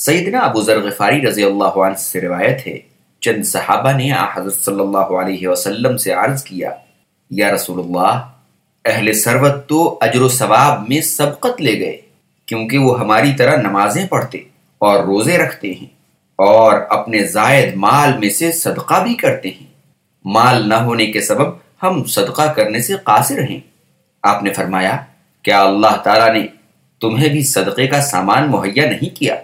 سیدنا ابو ذر غفاری رضی اللہ عنہ سے روایت ہے، چند صحابہ نے حضرت صلی اللہ علیہ وسلم سے عرض کیا، یا رسول اللہ، اہل سروت تو اجر و ثواب میں سبقت لے گئے، کیونکہ وہ ہماری طرح نمازیں پڑھتے اور روزے رکھتے ہیں اور اپنے زائد مال میں سے صدقہ بھی کرتے ہیں۔ مال نہ ہونے کے سبب ہم صدقہ کرنے سے قاصر ہیں۔ آپ نے فرمایا، کیا اللہ تعالیٰ نے تمہیں بھی صدقے کا سامان مہیا نہیں کیا؟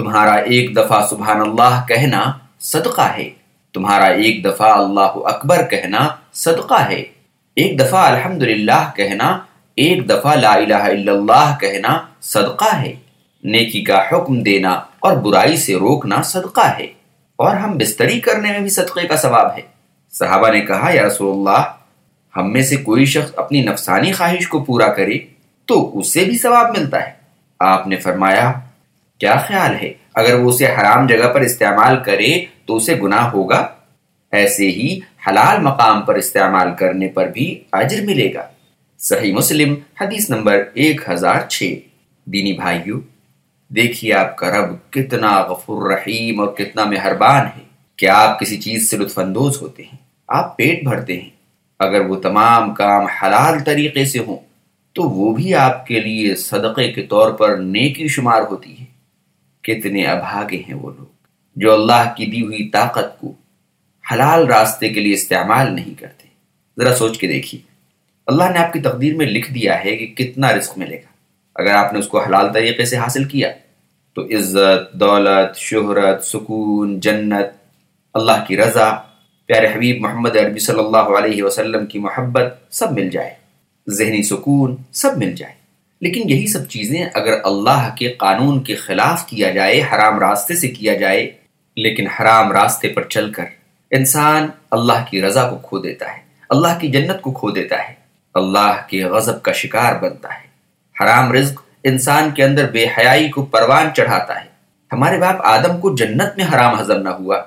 تمہارا ایک دفعہ سبحان اللہ کہنا صدقہ ہے۔ تمہارا ایک دفعہ اللہ اکبر کہنا صدقہ ہے۔ ایک دفعہ الحمد کہنا، ایک دفعہ لا الہ الا اللہ کہنا صدقہ ہے۔ نیکی کا حکم دینا اور برائی سے روکنا صدقہ ہے۔ اور ہم بستری کرنے میں بھی صدقے کا ثواب ہے۔ صحابہ نے کہا، یا رسول اللہ، ہم میں سے کوئی شخص اپنی نفسانی خواہش کو پورا کرے تو اس سے بھی ثواب ملتا ہے۔ آپ نے فرمایا کیا خیال ہے؟ اگر وہ اسے حرام جگہ پر استعمال کرے تو اسے گناہ ہوگا؟ ایسے ہی حلال مقام پر استعمال کرنے پر بھی اجر ملے گا۔ صحیح مسلم، حدیث نمبر ایک ہزار چھ۔ دینی بھائیو، دیکھیے آپ کا رب کتنا غفور رحیم اور کتنا مہربان ہے۔ کہ آپ کسی چیز سے لطف اندوز ہوتے ہیں؟ آپ پیٹ بھرتے ہیں۔ اگر وہ تمام کام حلال طریقے سے ہوں، تو وہ بھی آپ کے لیے صدقے کے طور پر نیکی شمار ہوتی ہے۔ کتنے ابھاگے ہیں وہ لوگ، جو اللہ کی دی ہوئی طاقت کو حلال راستے کے لیے استعمال نہیں کرتے۔ ذرا سوچ کے دیکھیے۔ اللہ نے آپ کی تقدیر میں لکھ دیا ہے کہ کتنا رزق ملے گا۔ اگر آپ نے اس کو حلال طریقے سے حاصل کیا، تو عزت، دولت، شہرت، سکون، جنت، اللہ کی رضا، پیارے حبیب محمد عربی صلی اللہ علیہ وسلم کی محبت، سب مل جائے۔ ذہنی سکون، سب مل جائے۔ لیکن یہی سب چیزیں اگر اللہ کے قانون کے خلاف کیا جائے، حرام راستے سے کیا جائے، لیکن حرام راستے پر چل کر انسان اللہ کی رضا کو کھو دیتا ہے، اللہ کی جنت کو کھو دیتا ہے، اللہ کے غضب کا شکار بنتا ہے۔ حرام رزق انسان کے اندر بے حیائی کو پروان چڑھاتا ہے۔ ہمارے باپ آدم کو جنت میں حرام ہضم نہ ہوا،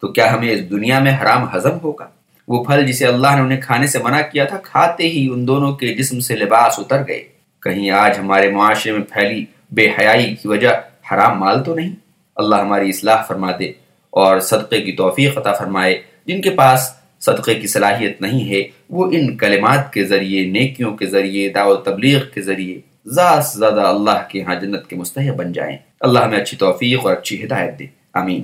تو کیا ہمیں اس دنیا میں حرام ہضم ہوگا؟ وہ پھل جسے اللہ نے انہیں کھانے سے منع کیا تھا، کھاتے ہی ان دونوں کے جسم سے لباس اتر گئے۔ کہیں آج ہمارے معاشرے میں پھیلی بے حیائی کی وجہ حرام مال تو نہیں؟ اللہ ہماری اصلاح فرما دے اور صدقے کی توفیق عطا فرمائے۔ جن کے پاس صدقے کی صلاحیت نہیں ہے، وہ ان کلمات کے ذریعے، نیکیوں کے ذریعے، دعوت تبلیغ کے ذریعے زیادہ سے زیادہ اللہ کے ہاں جنت کے مستحق بن جائیں۔ اللہ ہمیں اچھی توفیق اور اچھی ہدایت دے۔ آمین۔